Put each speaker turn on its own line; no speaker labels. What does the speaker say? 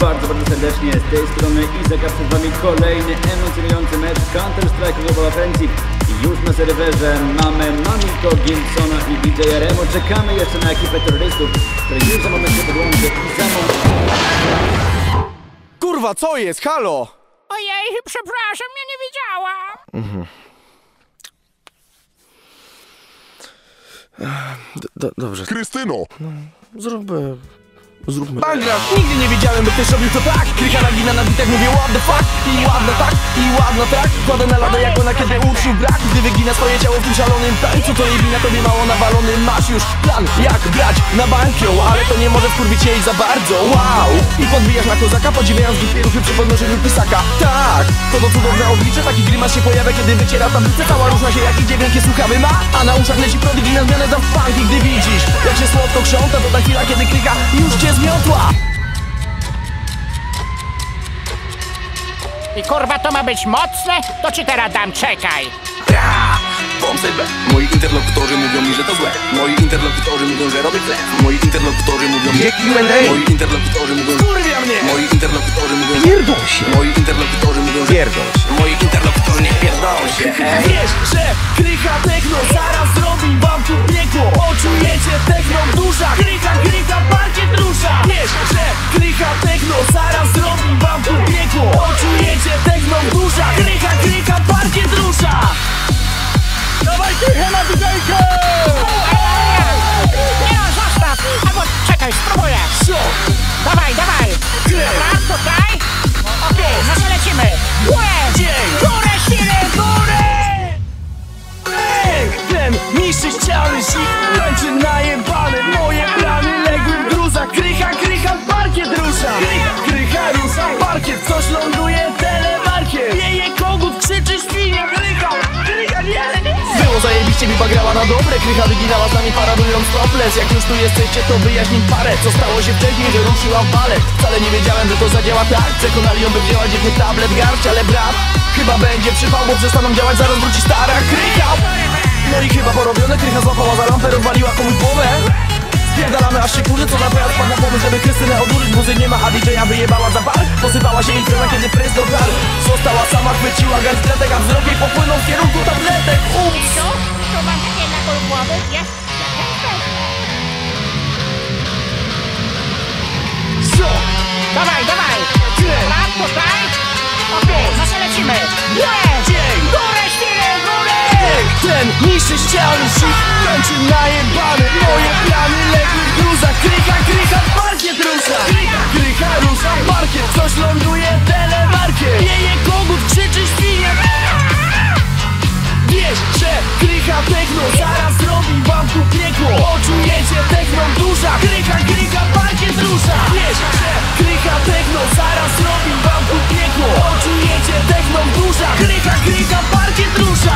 bardzo, bardzo serdecznie. Z tej strony Izaka, przed Wami kolejny emocjonujący mecz Counter-Strike Global Offensive. I Już na serwerze mamy Mamiko, Gilsona i DJ Remo. Czekamy jeszcze na ekipę terrorystów, która już za moment się podłączy i za moment...
Kurwa, co jest? Halo!
Ojej, przepraszam, ja nie wiedziała.
D- do- dobrze,
Krystyno!
zróbmy... Zróbmy...
Bangrasz, nigdy nie wiedziałem, by ktoś robił to tak. Krycha nagina na bitach, mówię what the fuck? I ładno tak, i ładno tak? Kładę na ladę jak ona, kiedy uczuł brak. Gdy wygina swoje ciało w tym szalonym tańcu To jej wina, tobie mało nawalony. Masz już plan, jak brać na bank ją Ale to nie może wkurwić jej za bardzo. Wow! I podbijasz na kozaka, podziwiając głupie ruchy przy podnoszeniu pisaka Tak! To to cudowne oblicze, taki grimas się pojawia, kiedy wyciera tablicę Cała różna się, jak idzie wielkie słuchawy ma A na uszach leci prodygi na zmianę za funk I gdy widzisz, jak się słodko krząta To ta chwila, kiedy klika, już cię zmiotła
I kurwa, to ma być mocne? To ci teraz dam, czekaj.
Pomsy B. Moi interlokutorzy mówią mi, że to złe Moi interlokutorzy mówią, że robię źle Moi interlokutorzy mówią że
Q&A.
Moi interlokutorzy mówią, że
Kurwia mnie!
Moi interlokutorzy mówią, że
Pierdol się!
Moi interlokutorzy mówią, że
Pierdol się.
Moi interlokutorzy nie pierdolą się.
Wiesz, że krycha techno niszczy ściany sik Kończy najebane moje plany Legły w Krycha, krycha, parkiet rusza. Krycha, krycha, rusza Parkiet, coś ląduje, telemarkiet. Wieje kogut, krzyczy świnia Krycha, krycha, nie, nie. Było zajebiście, mi grała na dobre. Krycha wyginała z nami paradując topless. Jak już tu jesteście, to wyjaśnij parę Co stało się wcześniej, że ruszyła w balet. Wcale nie wiedziałem, że to zadziała tak. Przekonali ją, by wzięła dziwny tablet garść Ale brat, chyba będzie przypał Bo przestaną działać, zaraz wróci stara krycha złapała za lampę, rozwaliła komuś głowę. Spierdalamy aż się kurzy, co na pojazd padł na pomysł, żeby Krystynę odurzyć Muzy nie ma, a DJ-a wyjebała za bar Posypała się jej trema, kiedy prys dotarł Została sama, chwyciła garstletek, sen niszczy ściany Żyw będzie najebany. Moje plany legły w gruzach. Krycha, krycha, parkiet rusza. Krycha, krycha, rusza parkiet. Coś ląduje telemarkiet Pieje kogut, krzyczy świnie Wiesz, że krycha techno Zaraz zrobi wam tu piekło. Poczujecie techno duża Krycha, krycha, parkiet rusza. Wiesz, że krycha techno Zaraz zrobi wam tu piekło. Poczujecie techno duża Krycha, krycha, parkiet rusza.